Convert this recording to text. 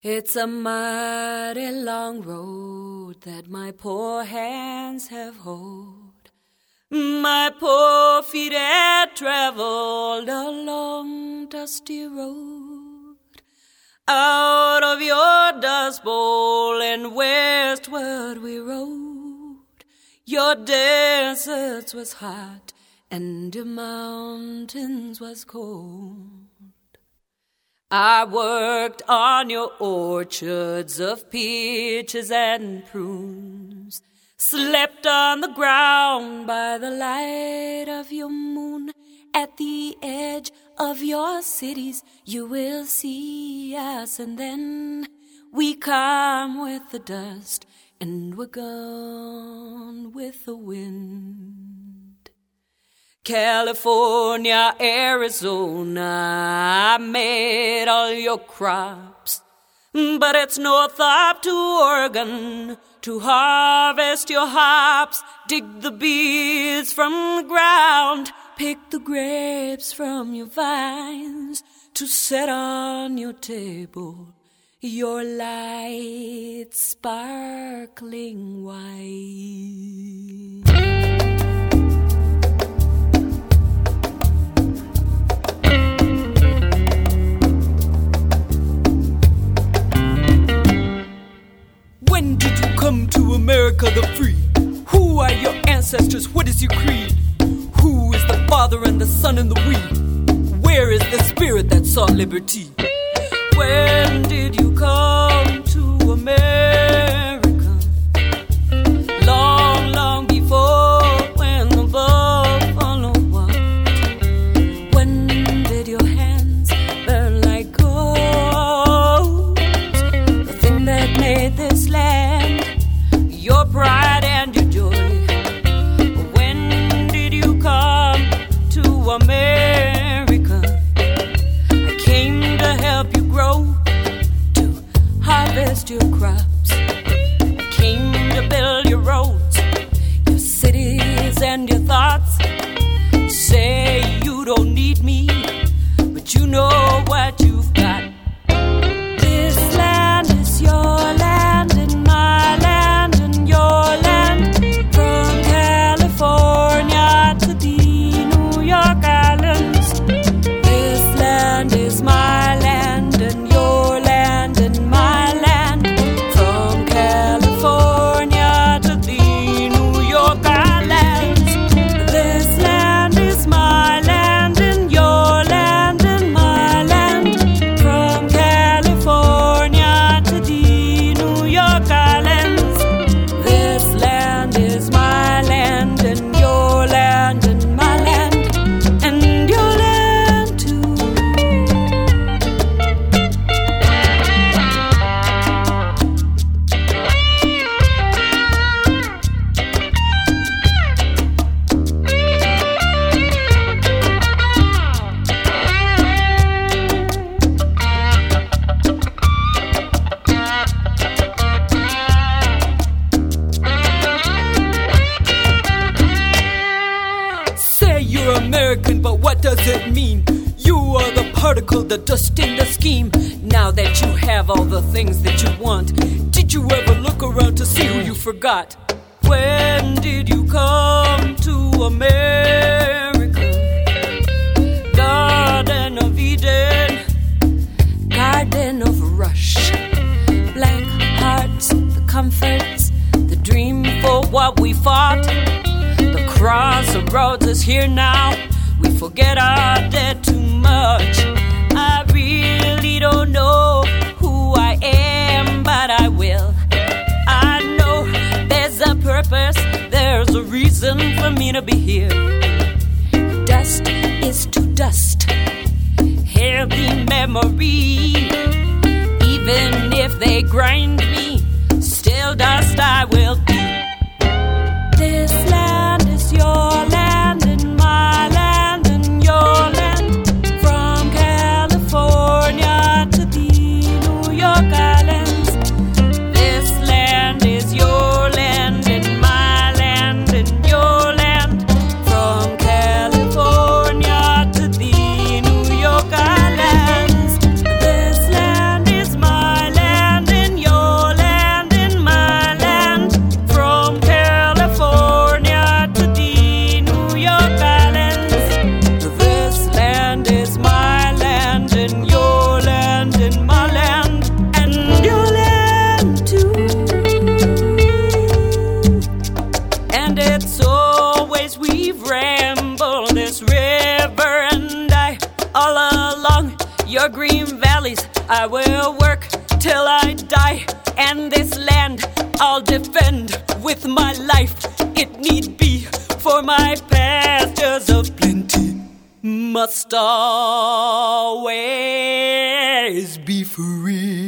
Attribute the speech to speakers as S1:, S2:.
S1: It's a mighty long road that my poor hands have hoed. My poor feet have traveled a long dusty road. Out of your dust bowl and westward we rode. Your deserts was hot and your mountains was cold. I worked on your orchards of peaches and prunes, slept on the ground by the light of your moon. At the edge of your cities, you will see us, and then we come with the dust, and we're gone with the wind. California, Arizona, I made all your crops. But it's north up to Oregon to harvest your hops. Dig the bees from the ground, pick the grapes from your vines to set on your table your light sparkling wine. America the free? Who are your ancestors? What is your creed? Who is the Father and the Son and the we? Where is the spirit that sought liberty? When did you come to America? Harvest your crops. I came to build your roads, your cities, and your thoughts. Say you don't need me, does it mean? You are the particle, the dust in the scheme. Now that you have all the things that you want, did you ever look around to see who you forgot? When did you come to America? Garden of Eden, Garden of Rush, blank hearts, the comforts, the dream for what we fought. The crossroads is here now. Forget our dead too much. I really don't know who I am, but I will. I know there's a purpose, there's a reason for me to be here. Dust is to dust, heavy memory. Even if they grind me, still dust I will valleys I will work till I die, and this land I'll defend with my life. It need be for my pastures of plenty must always be free.